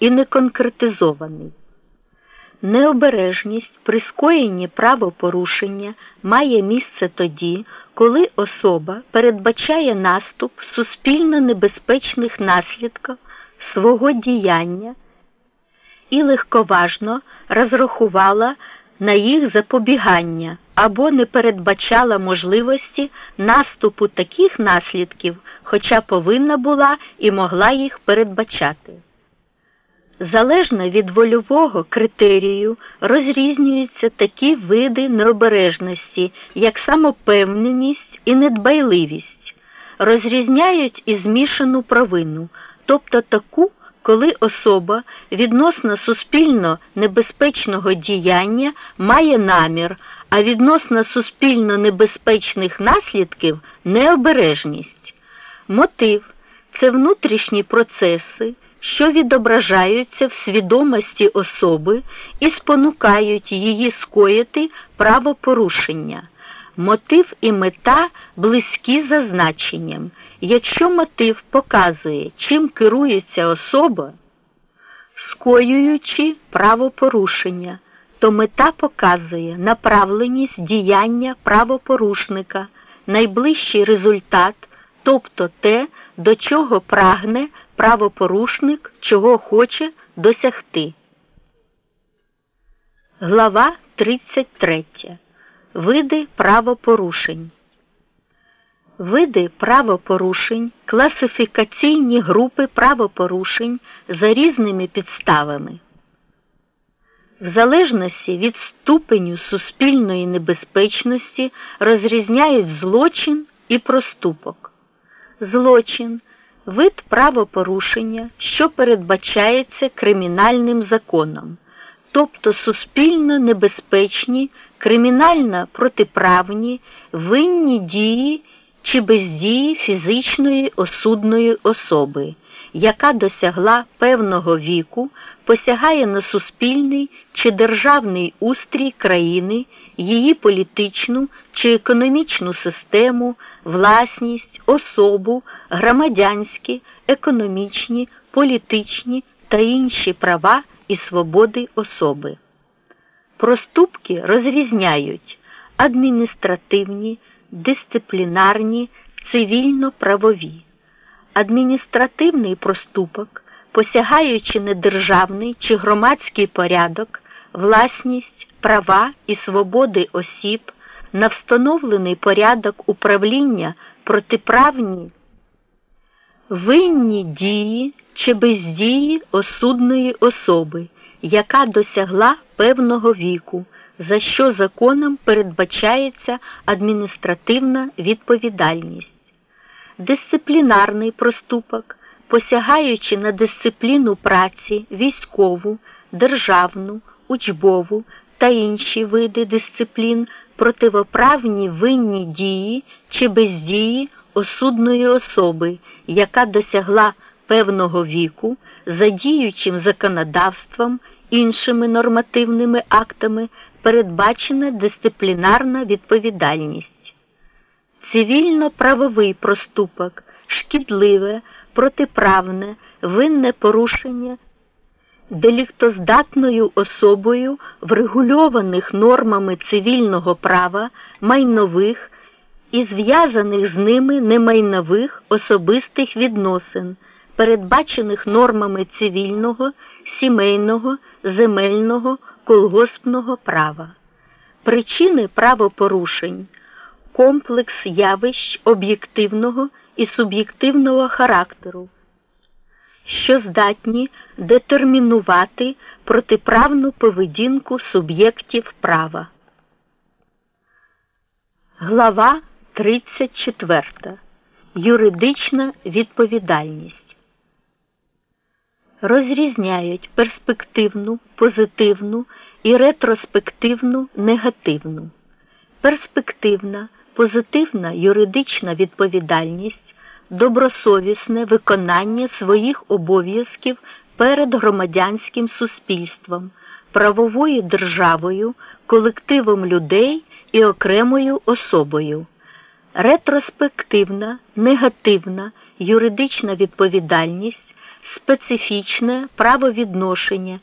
і неконкретизований. Необережність при скоєнні правопорушення має місце тоді, коли особа передбачає наступ суспільно небезпечних наслідків свого діяння і легковажно розрахувала на їх запобігання або не передбачала можливості наступу таких наслідків, хоча повинна була і могла їх передбачати. Залежно від вольового критерію розрізнюються такі види необережності, як самопевненість і недбайливість, розрізняють і змішану провину, тобто таку, коли особа відносно суспільно небезпечного діяння має намір, а відносно суспільно небезпечних наслідків необережність. Мотив це внутрішні процеси що відображаються в свідомості особи і спонукають її скоїти правопорушення. Мотив і мета близькі за значенням. Якщо мотив показує, чим керується особа, скоюючи правопорушення, то мета показує направленість діяння правопорушника, найближчий результат, тобто те, до чого прагне правопорушник чого хоче досягти. Глава 33. Види правопорушень. Види правопорушень, класифікаційні групи правопорушень за різними підставами. В залежності від ступеню суспільної небезпечності розрізняють злочин і проступок. Злочин вид правопорушення, що передбачається кримінальним законом, тобто суспільно небезпечні, кримінально протиправні, винні дії чи бездії фізичної осудної особи, яка досягла певного віку, посягає на суспільний чи державний устрій країни, її політичну чи економічну систему, власність, особу, громадянські, економічні, політичні та інші права і свободи особи. Проступки розрізняють адміністративні, дисциплінарні, цивільно-правові. Адміністративний проступок, посягаючи на державний чи громадський порядок, власність, права і свободи осіб, на встановлений порядок управління протиправні винні дії чи бездії осудної особи, яка досягла певного віку, за що законом передбачається адміністративна відповідальність, дисциплінарний проступок, посягаючи на дисципліну праці, військову, державну, учбову та інші види дисциплін, противоправні винні дії чи бездії осудної особи, яка досягла певного віку, за діючим законодавством, іншими нормативними актами передбачена дисциплінарна відповідальність. Цивільно-правовий проступок, шкідливе, протиправне, винне порушення деліктоздатною особою врегульованих нормами цивільного права майнових і зв'язаних з ними немайнових особистих відносин, передбачених нормами цивільного, сімейного, земельного, колгоспного права. Причини правопорушень, комплекс явищ об'єктивного і суб'єктивного характеру, що здатні детермінувати протиправну поведінку суб'єктів права. Глава 34. Юридична відповідальність. Розрізняють перспективну, позитивну і ретроспективну негативну. Перспективна, позитивна юридична відповідальність, добросовісне виконання своїх обов'язків перед громадянським суспільством, правовою державою, колективом людей і окремою особою. Ретроспективна, негативна юридична відповідальність специфічне правовідношення